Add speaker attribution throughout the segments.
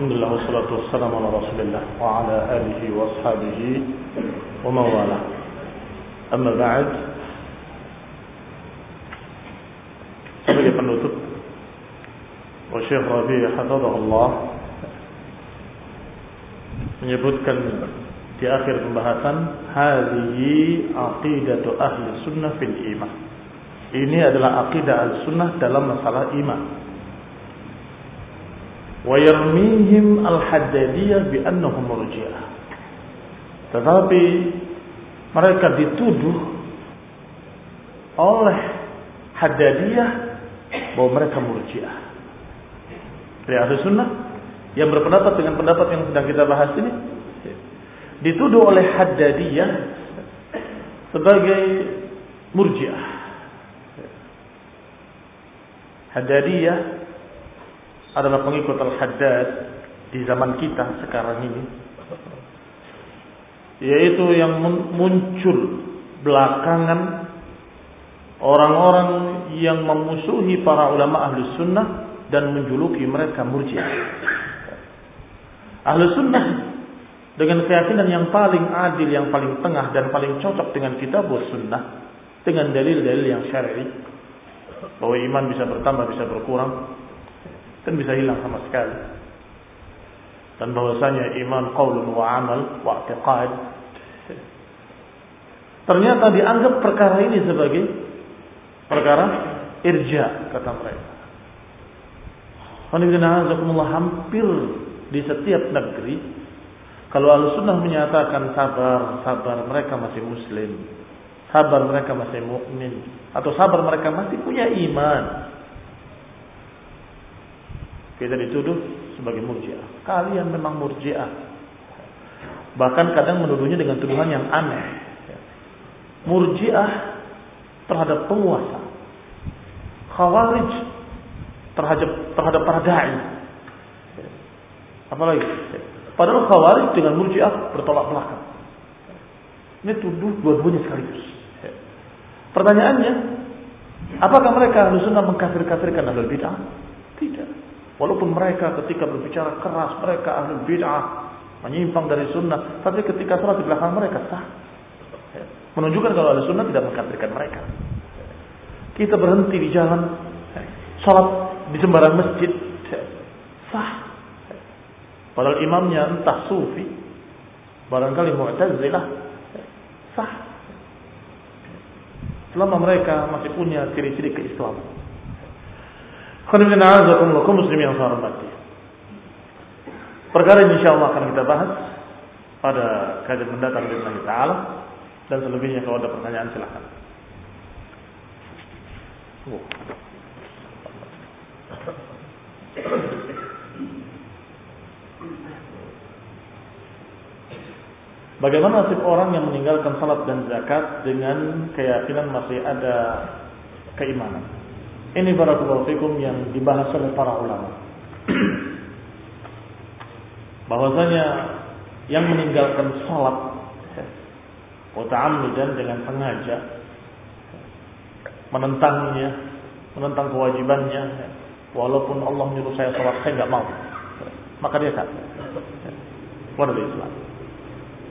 Speaker 1: الحمد لله والصلاة والسلام على رسول الله وعلى آله وأصحابه ومن والاه. أما بعد سبق النطق وشيخ ربي حفظه الله يبدك في آخر المباحث هذه عقيدة أهل السنة في الإيمان ini adalah aqidah al-sunnah dalam masalah iman. ويرميهم الحدادية بأنهم مرجئة tetapi mereka dituduh oleh Haddadiyah bahwa mereka murjiah. Dari ahli sunnah yang berpendapat dengan pendapat yang sedang kita bahas ini dituduh oleh Haddadiyah sebagai murjiah. Haddadiyah adalah pengikut Al-Haddad di zaman kita sekarang ini. Yaitu yang muncul belakangan orang-orang yang memusuhi para ulama ahli sunnah dan menjuluki mereka murjiah. Ahli sunnah dengan keyakinan yang paling adil, yang paling tengah dan paling cocok dengan kitab sunnah dengan dalil-dalil yang syar'i. Bahwa iman bisa bertambah, bisa berkurang, kan bisa hilang sama sekali. Dan bahwasanya iman qaulun wa amal wa i'tiqad. Ternyata dianggap perkara ini sebagai perkara irja kata mereka. Hampir di setiap negeri kalau al-sunnah menyatakan sabar, sabar mereka masih muslim. Sabar mereka masih mukmin atau sabar mereka masih punya iman. Kita dituduh sebagai murjiah. Kalian memang murjiah. Bahkan kadang menuduhnya dengan tuduhan yang aneh. Murjiah terhadap penguasa. Khawarij terhadap terhadap para dai. Apalagi? Padahal khawarij dengan murjiah bertolak belakang. Ini tuduh dua-duanya sekaligus. Pertanyaannya, apakah mereka harus mengkafir-kafirkan ahli bid'ah? Tidak. Walaupun mereka ketika berbicara keras, mereka ahli bid'ah, menyimpang dari sunnah, tapi ketika sholat di belakang mereka sah. Menunjukkan kalau ahli sunnah tidak mengkafirkan mereka. Kita berhenti di jalan, sholat di sembarang masjid, sah. Padahal imamnya entah sufi, barangkali mu'tazilah, sah. Selama mereka masih punya ciri-ciri keislaman. Kaum muslim yang saya hormati. Perkara insya Allah akan kita bahas pada kajian mendatang dengan Taala dan selebihnya kalau ada pertanyaan silahkan. Oh. Bagaimana nasib orang yang meninggalkan salat dan zakat dengan keyakinan masih ada keimanan? Ini barakallahu fikum yang dibahas oleh para ulama. Bahwasanya yang meninggalkan salat dan dengan sengaja menentangnya, menentang kewajibannya, walaupun Allah menyuruh saya salat saya nggak mau, maka dia kafir. Keluar dari Islam.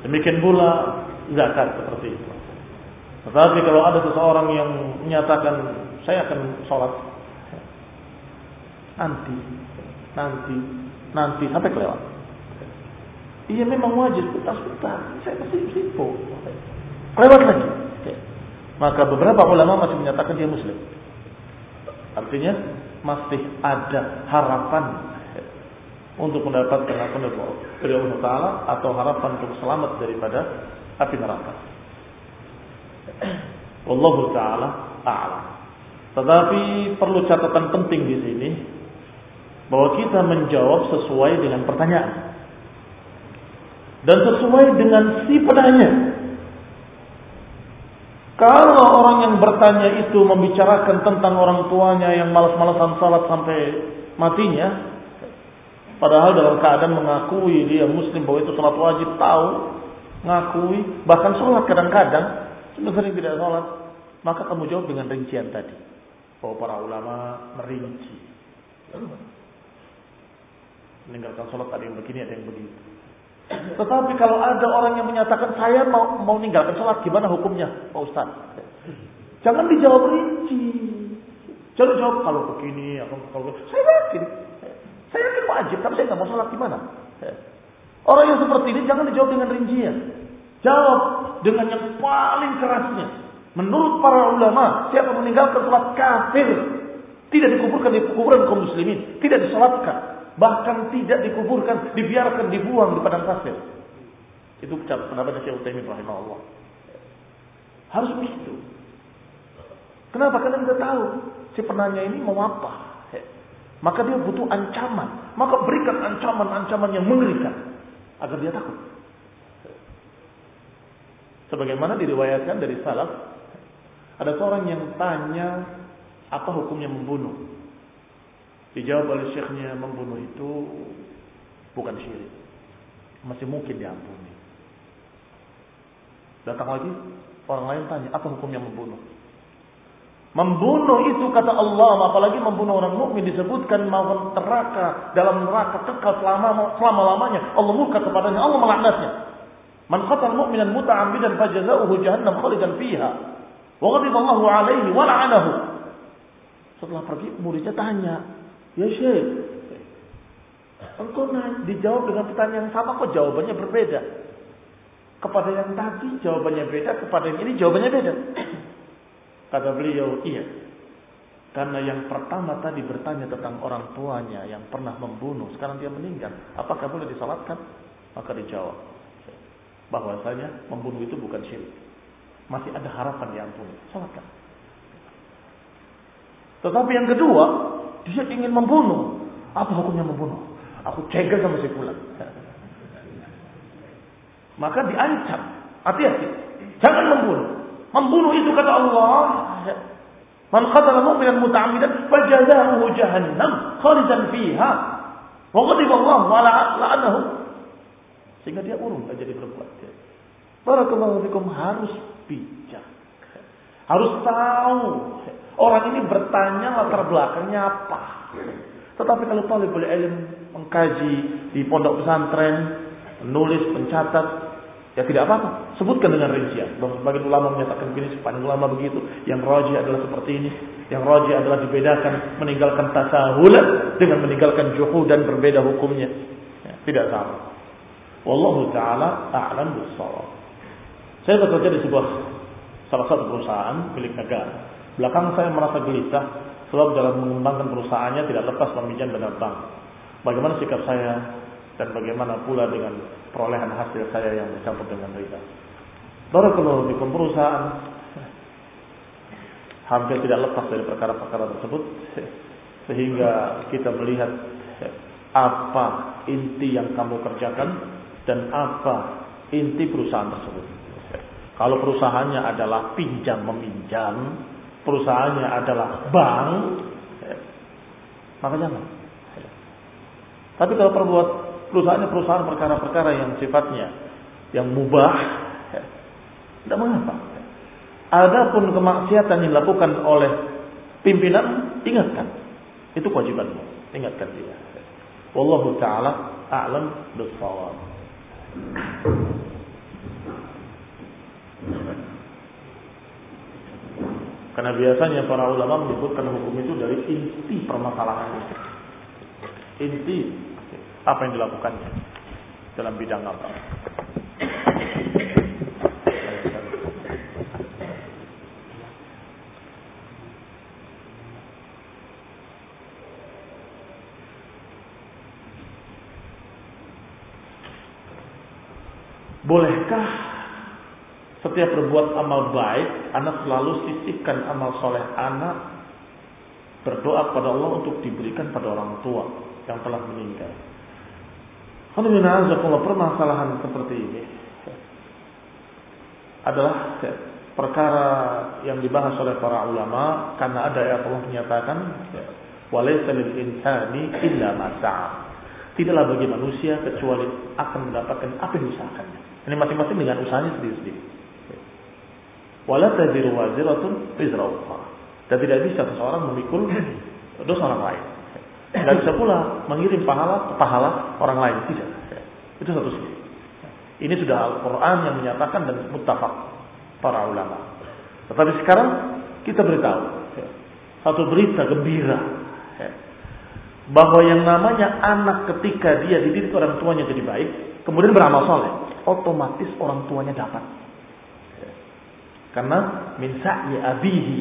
Speaker 1: Demikian pula zakat seperti itu. Tetapi kalau ada seseorang yang menyatakan saya akan sholat nanti, nanti, nanti sampai kelewat. Iya memang wajib, sebentar, saya masih sibuk. Kelewat lagi. Maka beberapa ulama masih menyatakan dia muslim. Artinya masih ada harapan untuk mendapatkan apa dari Allah Taala atau harapan untuk selamat daripada api neraka. Wallahu taala a'lam. Tetapi perlu catatan penting di sini bahwa kita menjawab sesuai dengan pertanyaan dan sesuai dengan si penanya. Kalau orang yang bertanya itu membicarakan tentang orang tuanya yang malas-malasan salat sampai matinya, padahal dalam keadaan mengakui dia muslim bahwa itu salat wajib, tahu, ngakui, bahkan sholat kadang-kadang, sering tidak sholat, maka kamu jawab dengan rincian tadi. Bahwa para ulama merinci. Meninggalkan sholat ada yang begini, ada yang begitu. Tetapi kalau ada orang yang menyatakan saya mau mau meninggalkan sholat, gimana hukumnya, Pak Ustaz? Jangan dijawab rinci. Jangan jawab kalau begini, kalau saya yakin, saya yakin wajib, tapi saya nggak mau sholat gimana? Orang yang seperti ini jangan dijawab dengan rincian. Jawab dengan yang paling kerasnya. Menurut para ulama, siapa meninggalkan sholat kafir, tidak dikuburkan di kuburan kaum muslimin, tidak disolatkan, Bahkan tidak dikuburkan, dibiarkan dibuang di padang pasir. Itu pendapat Syekh Utsaimin rahimahullah. Harus begitu. Kenapa? Karena kita tahu si penanya ini mau apa. Maka dia butuh ancaman. Maka berikan ancaman-ancaman yang mengerikan. Agar dia takut. Sebagaimana diriwayatkan dari salaf. Ada seorang yang tanya apa hukumnya membunuh. Dijawab oleh syekhnya membunuh itu bukan syirik. Masih mungkin diampuni. Datang lagi orang lain tanya, apa hukumnya membunuh? Membunuh itu kata Allah, apalagi membunuh orang mukmin disebutkan mau neraka dalam neraka kekal selama selama lamanya. Allah murka kepadanya, Allah melaknatnya. Man qatal mu'minan muta'ammidan fajazauhu jahannam khalidan fiha. Wa ghadiba Allahu alaihi wa la'anahu. Setelah pergi muridnya tanya, Ya Syekh, engkau naik dijawab dengan pertanyaan yang sama kok jawabannya berbeda. Kepada yang tadi jawabannya beda, kepada yang ini jawabannya beda. Kata beliau, iya. Karena yang pertama tadi bertanya tentang orang tuanya yang pernah membunuh, sekarang dia meninggal. Apakah boleh disalatkan? Maka dijawab bahwasanya membunuh itu bukan syirik. Masih ada harapan diampuni. Salatkan. Tetapi yang kedua, dia ingin membunuh. Apa hukumnya membunuh? Aku cegah sama si pulang. Maka diancam. Hati-hati. Jangan membunuh. Membunuh itu kata Allah. Man qatala mu'minan muta'ammidan fajazahu jahannam khalidan fiha. Wa ghadiba Allah wa la'anahu. Sehingga dia urung jadi berbuat. Barakallahu fikum harus bijak. Harus tahu Orang ini bertanya latar belakangnya apa. Tetapi kalau talibul ilm mengkaji di pondok pesantren, menulis, mencatat, ya tidak apa-apa. Sebutkan dengan rincian. Sebagian ulama menyatakan begini, sepanjang ulama begitu. Yang roji adalah seperti ini. Yang roji adalah dibedakan meninggalkan tasahulan dengan meninggalkan juhu dan berbeda hukumnya. Ya, tidak sama. Wallahu taala a'lam bissawab. Saya bekerja di sebuah salah satu perusahaan milik negara. Belakang saya merasa gelisah sebab dalam mengembangkan perusahaannya tidak lepas meminjam dana bank. Bagaimana sikap saya dan bagaimana pula dengan perolehan hasil saya yang bercampur dengan riba. Barakallahu fikum perusahaan hampir tidak lepas dari perkara-perkara tersebut sehingga kita melihat apa inti yang kamu kerjakan dan apa inti perusahaan tersebut. Kalau perusahaannya adalah pinjam meminjam, perusahaannya adalah bank, ya, maka jangan. Tapi kalau perbuat perusahaannya perusahaan perkara-perkara yang sifatnya yang mubah, ya, tidak mengapa. Adapun kemaksiatan yang dilakukan oleh pimpinan, ingatkan. Itu kewajibanmu. Ingatkan dia. Wallahu taala a'lam bissawab. Karena biasanya para ulama menyebutkan hukum itu dari inti permasalahan. Inti apa yang dilakukannya dalam bidang apa. Bolehkah setiap berbuat amal baik, anak selalu sisipkan amal soleh anak berdoa kepada Allah untuk diberikan pada orang tua yang telah meninggal. Alhamdulillah, permasalahan seperti ini adalah perkara yang dibahas oleh para ulama karena ada ayat Allah menyatakan walaysa lil insani illa ma Tidaklah bagi manusia kecuali akan mendapatkan apa yang diusahakannya. Ini masing-masing dengan usahanya sendiri-sendiri. Wala taziru waziratun wizra Dan tidak bisa seseorang memikul dosa orang lain. Tidak bisa pula mengirim pahala ke pahala orang lain. Tidak. Itu satu sisi. Ini sudah Al-Quran yang menyatakan dan muttafaq para ulama. Tetapi sekarang kita beritahu satu berita gembira bahwa yang namanya anak ketika dia dididik orang tuanya jadi baik, kemudian beramal soleh, otomatis orang tuanya dapat. Karena minsa ya abihi.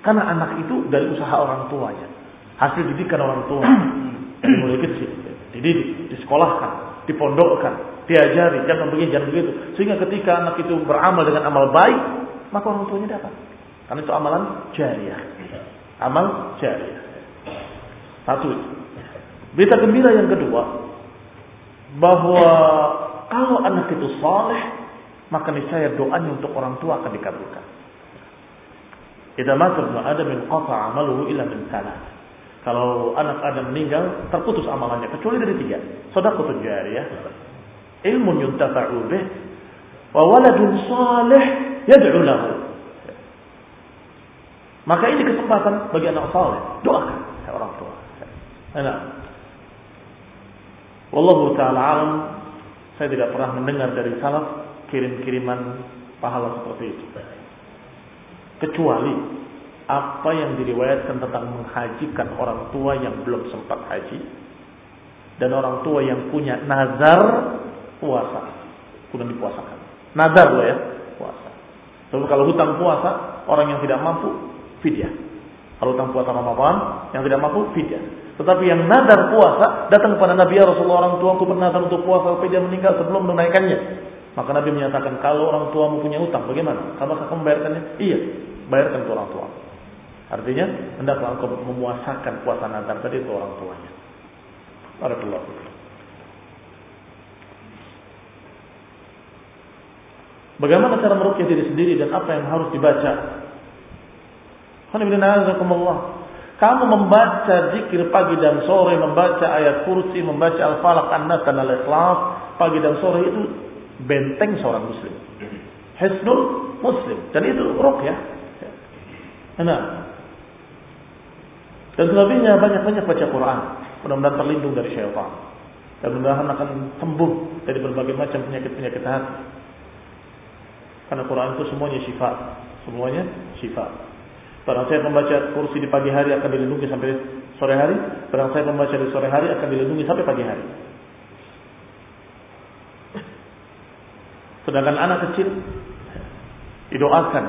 Speaker 1: Karena anak itu dari usaha orang tuanya. Hasil didikan orang tua. Dari mulai kecil. Dididik, disekolahkan, dipondokkan, diajari, jangan begini, jangan begitu. Sehingga ketika anak itu beramal dengan amal baik, maka orang tuanya dapat. Karena itu amalan jariah. Amal jariah. Satu. Berita gembira yang kedua, bahwa kalau anak itu soleh, maka niscaya doanya untuk orang tua akan dikabulkan. Idza mata ibnu Adam qata amaluhu illa min salah. Kalau anak Adam meninggal, terputus amalannya kecuali dari tiga. Sedekah jariyah, ilmu yuntafa'u bih, wa waladun salih yad'u lahu. Maka ini kesempatan bagi anak saleh, doakan orang tua. Nah, Wallahu taala alam, saya tidak pernah mendengar dari salaf kirim-kiriman pahala seperti itu. Kecuali apa yang diriwayatkan tentang menghajikan orang tua yang belum sempat haji dan orang tua yang punya nazar puasa kemudian dipuasakan. Nazar loh ya, puasa. Tapi kalau hutang puasa orang yang tidak mampu fidyah. Kalau hutang puasa Ramadan yang tidak mampu fidyah. Tetapi yang nazar puasa datang kepada Nabi ya Rasulullah orang tuaku bernazar untuk puasa tapi dia meninggal sebelum menunaikannya. Maka Nabi menyatakan kalau orang tua mempunyai utang bagaimana? Kamu membayarkannya? Iya, bayarkan ke orang tua. Artinya hendaklah engkau memuasakan puasa nazar tadi itu orang tuanya. Barakallahu Bagaimana cara merukyah diri sendiri dan apa yang harus dibaca? Kamu membaca zikir pagi dan sore, membaca ayat kursi, membaca al-falaq, an-nas dan al-ikhlas pagi dan sore itu benteng seorang muslim. Hisnul muslim. Dan itu ya. Nah. Dan selebihnya banyak-banyak baca Quran. Mudah-mudahan terlindung dari syaitan. Dan mudah-mudahan akan sembuh dari berbagai macam penyakit-penyakit hati. Karena Quran itu semuanya syifa. Semuanya syifa. Barang saya membaca kursi di pagi hari akan dilindungi sampai sore hari. Barang saya membaca di sore hari akan dilindungi sampai pagi hari. Sedangkan anak kecil didoakan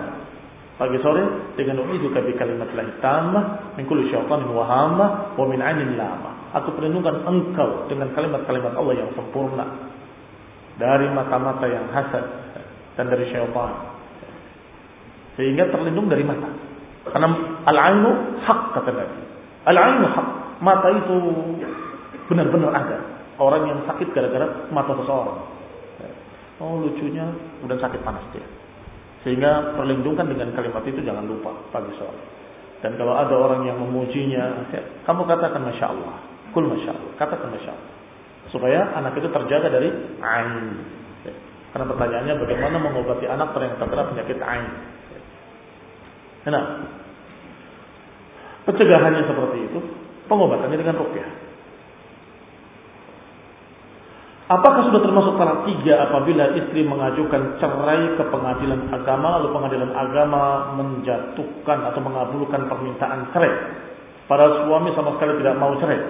Speaker 1: pagi sore dengan itu bi kalimat lahi tammah min kulli syaitanin wa hamma wa min ainin lama. Aku perlindungan engkau dengan kalimat-kalimat Allah yang sempurna dari mata-mata yang hasad dan dari syaitan. Sehingga terlindung dari mata. Karena al-ainu hak kata Nabi. Al-ainu hak. Mata itu benar-benar ada. Orang yang sakit gara-gara mata seseorang. Oh lucunya udah sakit panas dia. Sehingga perlindungan dengan kalimat itu jangan lupa pagi sore. Dan kalau ada orang yang memujinya, ya, kamu katakan Masya Allah. Kul Masya Allah. Katakan Masya Allah. Supaya anak itu terjaga dari ain. Ya. Karena pertanyaannya bagaimana mengobati anak yang terkena penyakit ain. Nah, pencegahannya seperti itu, pengobatannya dengan rukyah. Apakah sudah termasuk para tiga apabila istri mengajukan cerai ke pengadilan agama lalu pengadilan agama menjatuhkan atau mengabulkan permintaan cerai? Para suami sama sekali tidak mau cerai.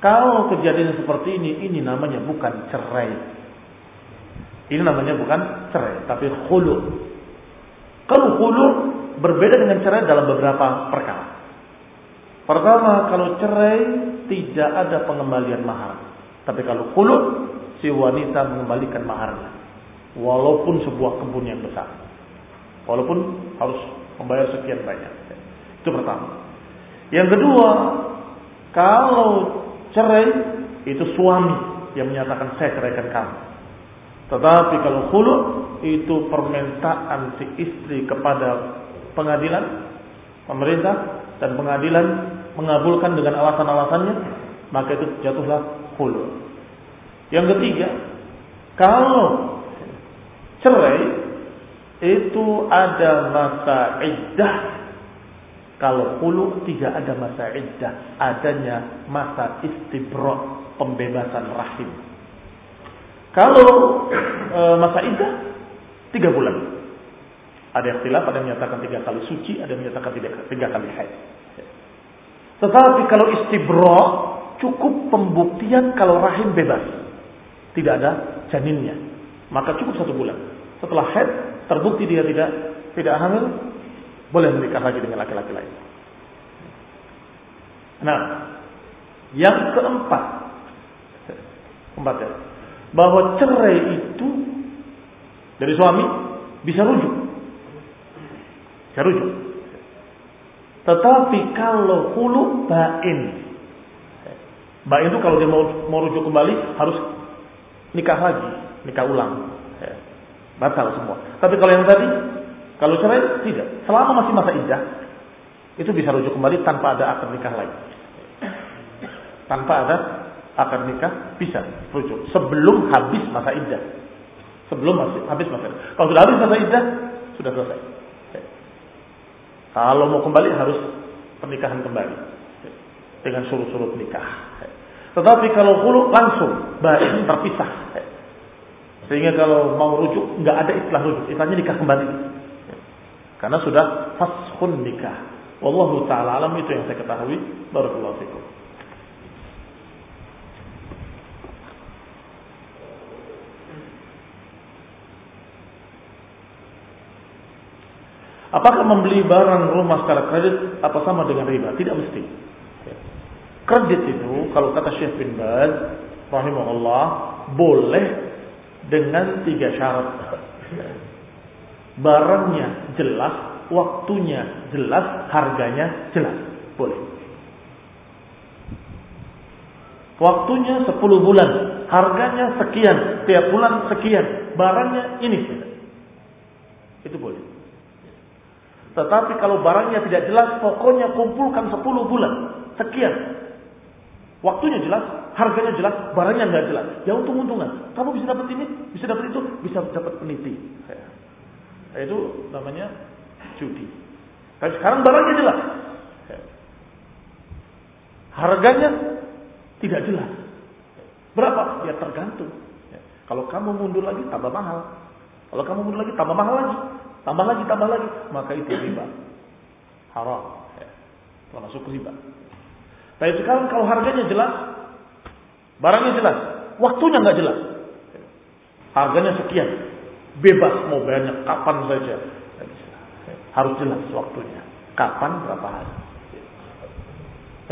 Speaker 1: Kalau kejadian seperti ini, ini namanya bukan cerai. Ini namanya bukan cerai, tapi khulu. Kalau khulu berbeda dengan cerai dalam beberapa perkara. Pertama, kalau cerai tidak ada pengembalian mahar. Tapi kalau khulu si wanita mengembalikan maharnya. Walaupun sebuah kebun yang besar. Walaupun harus membayar sekian banyak. Itu pertama. Yang kedua, kalau cerai itu suami yang menyatakan saya ceraikan kamu. Tetapi kalau hulu itu permintaan si istri kepada pengadilan, pemerintah dan pengadilan mengabulkan dengan alasan-alasannya, maka itu jatuhlah hulu. Yang ketiga, kalau cerai itu ada masa iddah Kalau hulu tidak ada masa iddah, adanya masa istibro, pembebasan rahim. Kalau e, masa iddah, tiga bulan. Ada ikhtilaf, ada yang menyatakan tiga kali suci, ada yang menyatakan tiga, tiga kali haid. Tetapi kalau istibro, cukup pembuktian kalau rahim bebas. Tidak ada janinnya. Maka cukup satu bulan. Setelah haid, terbukti dia tidak tidak hamil, boleh menikah lagi dengan laki-laki lain. Nah, yang keempat, keempat ya, bahwa cerai itu dari suami bisa rujuk, bisa rujuk. Tetapi kalau hulu bain, bain itu kalau dia mau mau rujuk kembali harus nikah lagi, nikah ulang, batal semua. Tapi kalau yang tadi kalau cerai tidak. Selama masih masa iddah, itu bisa rujuk kembali tanpa ada akad nikah lagi. Tanpa ada akad nikah bisa rujuk sebelum habis masa iddah. Sebelum masih habis masa iddah. Kalau sudah habis masa iddah, sudah selesai. Kalau mau kembali harus pernikahan kembali dengan surut-surut nikah. Tetapi kalau hulu langsung baik terpisah. Sehingga kalau mau rujuk nggak ada istilah rujuk, istilahnya nikah kembali. Karena sudah fashun nikah. Wallahu taala alam itu yang saya ketahui. Barakallahu fikum. Apakah membeli barang rumah secara kredit apa sama dengan riba? Tidak mesti. Kredit itu kalau kata Syekh bin Baz rahimahullah boleh dengan tiga syarat barangnya jelas, waktunya jelas, harganya jelas. Boleh. Waktunya 10 bulan, harganya sekian, tiap bulan sekian, barangnya ini. Itu boleh. Tetapi kalau barangnya tidak jelas, pokoknya kumpulkan 10 bulan, sekian. Waktunya jelas, harganya jelas, barangnya nggak jelas. Ya untung-untungan. Kamu bisa dapat ini, bisa dapat itu, bisa dapat peniti. Itu namanya judi. Tapi sekarang barangnya jelas. Harganya tidak jelas. Berapa? Ya tergantung. Kalau kamu mundur lagi tambah mahal. Kalau kamu mundur lagi tambah mahal lagi. Tambah lagi, tambah lagi. Maka itu riba. Haram. Termasuk riba. Tapi sekarang kalau harganya jelas, barangnya jelas, waktunya nggak jelas. Harganya sekian, Bebas mau banyak kapan saja. Harus jelas waktunya. Kapan berapa hari.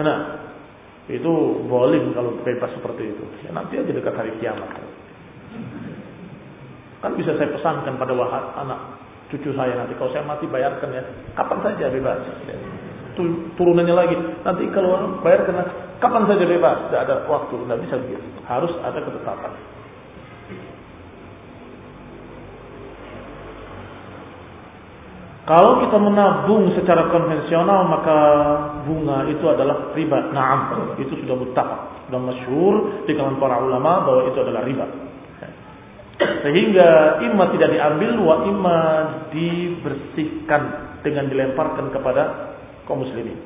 Speaker 1: Nah, itu boleh kalau bebas seperti itu. Ya, nanti aja dekat hari kiamat. Kan bisa saya pesankan pada wahat anak cucu saya nanti kalau saya mati bayarkan ya. Kapan saja bebas. Turunannya lagi. Nanti kalau bayarkan kapan saja bebas. Tidak ada waktu. Tidak bisa begitu. Harus ada ketetapan. Kalau kita menabung secara konvensional maka bunga itu adalah riba. Naam, itu sudah muttafaq, sudah masyhur di kalangan para ulama bahwa itu adalah riba. Sehingga imma tidak diambil wa imma dibersihkan dengan dilemparkan kepada kaum muslimin.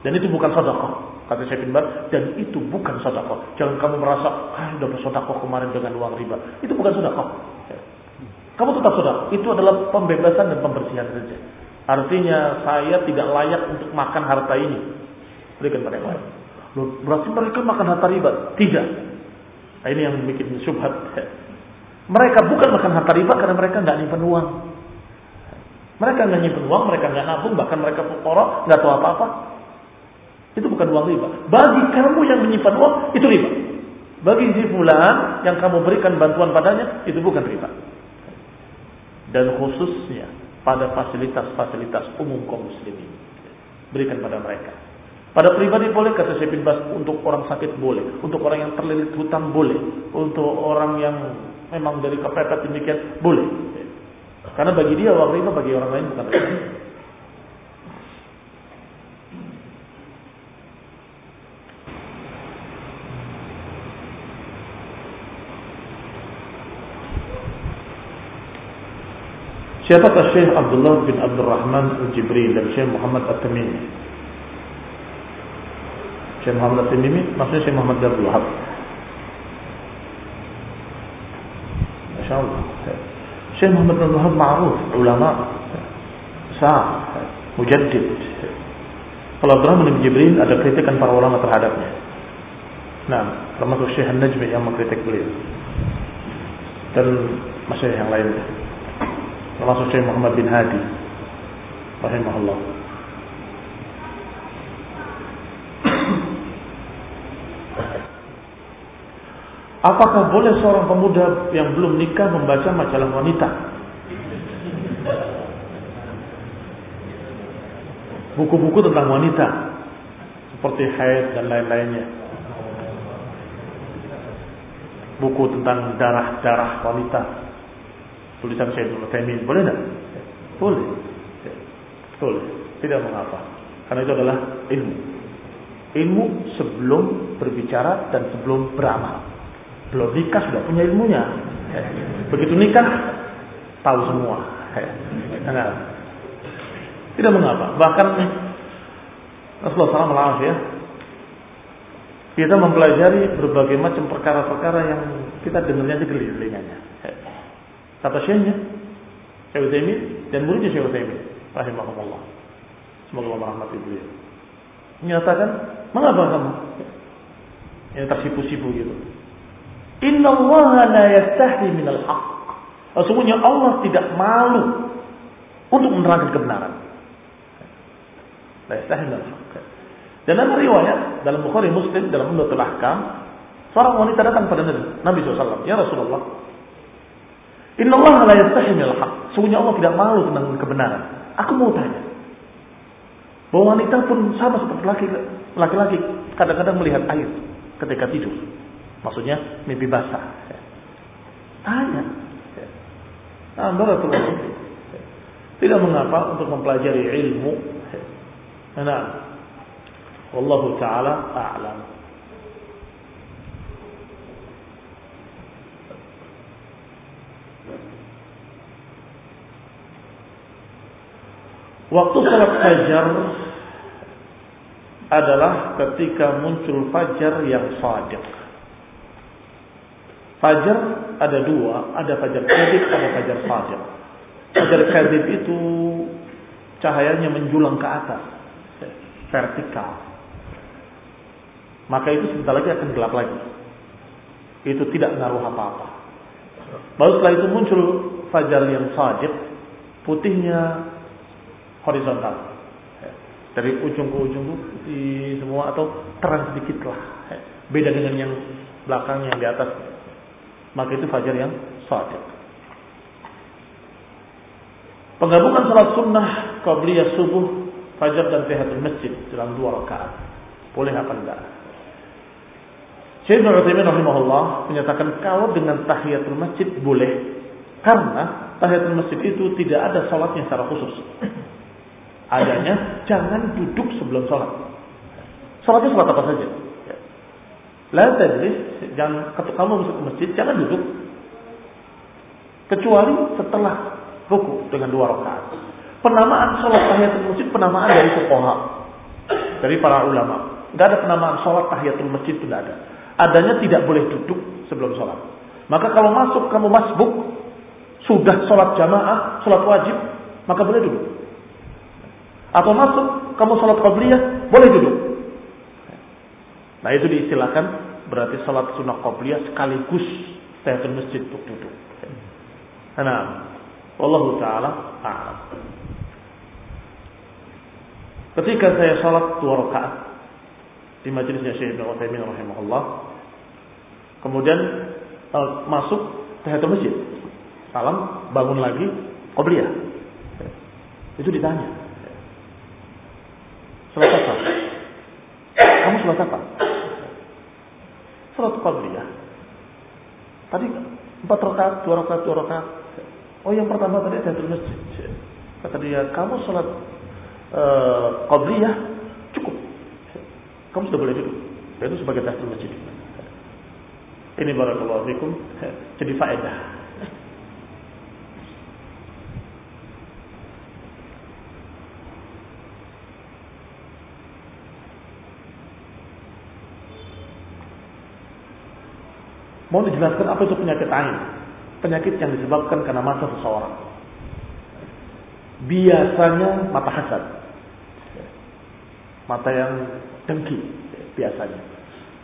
Speaker 1: Dan itu bukan sedekah, kata Syekh bin dan itu bukan sedekah. Jangan kamu merasa, ah sudah bersedekah kemarin dengan uang riba. Itu bukan sedekah. Kamu tetap sudah. Itu adalah pembebasan dan pembersihan saja. Artinya saya tidak layak untuk makan harta ini. Berikan pada yang. Loh, berarti mereka makan harta riba? Tidak. Nah, ini yang bikin syubhat. Mereka bukan makan harta riba karena mereka nggak nyimpen uang. Mereka nggak nyimpen uang, mereka nggak nabung, bahkan mereka fukara, nggak tahu apa-apa. Itu bukan uang riba. Bagi kamu yang menyimpan uang, itu riba. Bagi si fulan yang kamu berikan bantuan padanya, itu bukan riba dan khususnya pada fasilitas-fasilitas umum kaum muslimin. Berikan pada mereka. Pada pribadi boleh kata Syekh bin Bas untuk orang sakit boleh, untuk orang yang terlilit hutang boleh, untuk orang yang memang dari kepepet demikian boleh. Karena bagi dia itu bagi orang lain bukan Siapakah Syekh Abdullah bin Abdul Rahman Al-Jibril dan Syekh Muhammad At-Tamimi? Syekh Muhammad At-Tamimi maksudnya Syekh Muhammad Abdul Wahab. Masya Allah. Syekh Muhammad Abdul Wahab ma'ruf, ulama, sah, mujaddid. Kalau Abdurrahman bin Jibril ada kritikan para ulama terhadapnya. Nah, termasuk Syekh An-Najmi yang mengkritik beliau. Dan masyarakat yang lainnya termasuk Syekh Muhammad bin Hadi rahimahullah Apakah boleh seorang pemuda yang belum nikah membaca majalah wanita? Buku-buku tentang wanita seperti haid dan lain-lainnya. Buku tentang darah-darah wanita tulisan Syekh Ibnu boleh tidak? Boleh. Boleh. Tidak mengapa. Karena itu adalah ilmu. Ilmu sebelum berbicara dan sebelum beramal. Belum nikah sudah punya ilmunya. Begitu nikah tahu semua. Tidak mengapa. Bahkan Rasulullah SAW maaf ya. Kita mempelajari berbagai macam perkara-perkara yang kita dengarnya aja geli telinganya. Kata syekhnya, Syekh Utsaimin dan muridnya Syekh Utsaimin rahimahumullah. Semoga Allah merahmati beliau. Menyatakan, mengapa kamu yang tersipu-sipu gitu? Inna Allah la yastahi minal haq. Sesungguhnya Allah tidak malu untuk menerangkan kebenaran. La yastahi minal haq. Dan dalam riwayat dalam Bukhari Muslim dalam Umdatul Ahkam, seorang wanita datang pada Nabi SAW, "Ya Rasulullah, Inna Allah la yastahi minal haq. Sungguhnya Allah tidak malu tentang kebenaran. Aku mau tanya. Bahwa wanita pun sama seperti laki-laki. Kadang-kadang melihat air ketika tidur. Maksudnya mimpi basah. Tanya. Anda Tidak mengapa untuk mempelajari ilmu. Nah, Wallahu ta'ala a'lam. Waktu salat fajar adalah ketika muncul fajar yang sadiq. Fajar ada dua, ada fajar kadib, ada fajar sadiq. Fajar kadib itu cahayanya menjulang ke atas, vertikal. Maka itu sebentar lagi akan gelap lagi. Itu tidak ngaruh apa-apa. Baru setelah itu muncul fajar yang sadiq, putihnya horizontal. Dari ujung ke ujung di semua atau terang sedikit lah. Beda dengan yang belakang yang di atas. Maka itu fajar yang sadiq. Penggabungan salat sunnah qabliyah subuh, fajar dan tahiyatul masjid dalam dua rakaat. Boleh apa enggak? Syekh Ibnu Utsaimin rahimahullah menyatakan kalau dengan tahiyatul masjid boleh karena tahiyatul masjid itu tidak ada salatnya secara khusus adanya jangan duduk sebelum sholat. Sholatnya sholat apa saja. La tadris, jangan kamu masuk ke masjid jangan duduk kecuali setelah ruku dengan dua rakaat. Penamaan sholat tahiyatul masjid penamaan dari fuqaha dari para ulama. Tidak ada penamaan sholat tahiyatul masjid itu tidak ada. Adanya tidak boleh duduk sebelum sholat. Maka kalau masuk kamu masbuk sudah sholat jamaah, sholat wajib, maka boleh duduk. Atau masuk, kamu sholat qabliyah, boleh duduk. Nah itu diistilahkan berarti sholat sunnah qabliyah sekaligus tahiyatul masjid untuk duduk. Nah, Allah Ta'ala a'lam. Ketika saya sholat dua rakaat di majelisnya Syekh Ibn Utsaimin rahimahullah, kemudian uh, masuk tahiyatul masjid, salam, bangun lagi, qabliyah. Itu ditanya, Salat apa? Kamu salat apa? Salat qabliyah. Tadi empat rakaat, dua rakaat, dua rakaat. Oh yang pertama tadi ada masjid. Kata dia, kamu salat uh, qabliyah cukup. Kamu sudah boleh duduk. Itu sebagai tahiyatul masjid. Ini barakallahu fikum jadi faedah. Mau dijelaskan apa itu penyakit ain? Penyakit yang disebabkan karena mata seseorang. Biasanya mata hasad. Mata yang dengki biasanya.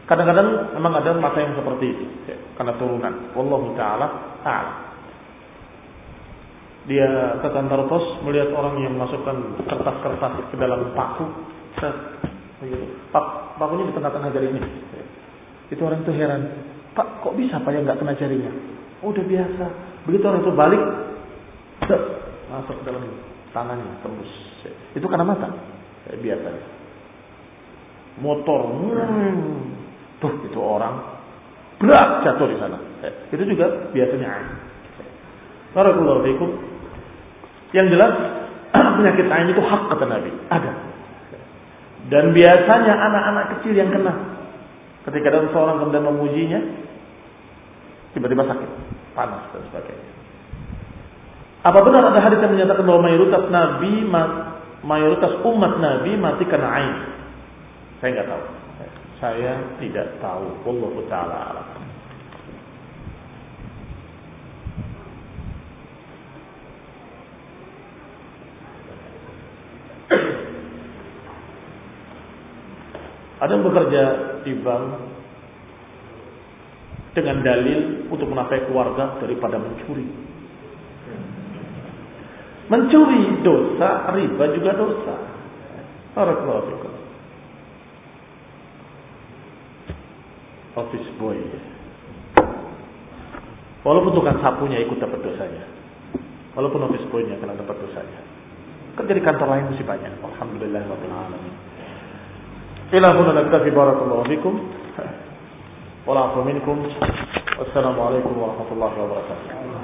Speaker 1: Kadang-kadang memang ada mata yang seperti itu karena turunan. Wallahu taala a'lam. Dia ke kantor pos melihat orang yang masukkan kertas-kertas ke dalam paku. Pak, pakunya di tengah-tengah jari ini. Itu orang itu heran. Pak, kok bisa Pak yang nggak kena jarinya? Udah biasa. Begitu orang itu balik, masuk dalam tangannya, tembus. Itu karena mata. Biasa. Motor, hmm. tuh itu orang berat jatuh di sana. Itu juga biasanya fikum. Yang jelas penyakit ain itu hak kata Nabi, ada. Dan biasanya anak-anak kecil yang kena. Ketika ada seorang kemudian memujinya, tiba-tiba sakit, panas dan sebagainya. Apa benar ada hadis yang menyatakan bahwa mayoritas nabi, mayoritas umat nabi mati karena ain? Saya nggak tahu. Saya tidak tahu. Allah taala alam. Ada yang bekerja di bank dengan dalil untuk menafkahi keluarga daripada mencuri. Mencuri dosa, riba juga dosa. Barakallahu Office boy. Walaupun tukang sapunya ikut dapat dosanya. Walaupun office boy-nya kena dapat dosanya. Kerja di kantor lain masih banyak. Alhamdulillah alamin. إلى هنا نكتفي بارك الله بكم والعفو منكم. والسلام عليكم ورحمة الله وبركاته.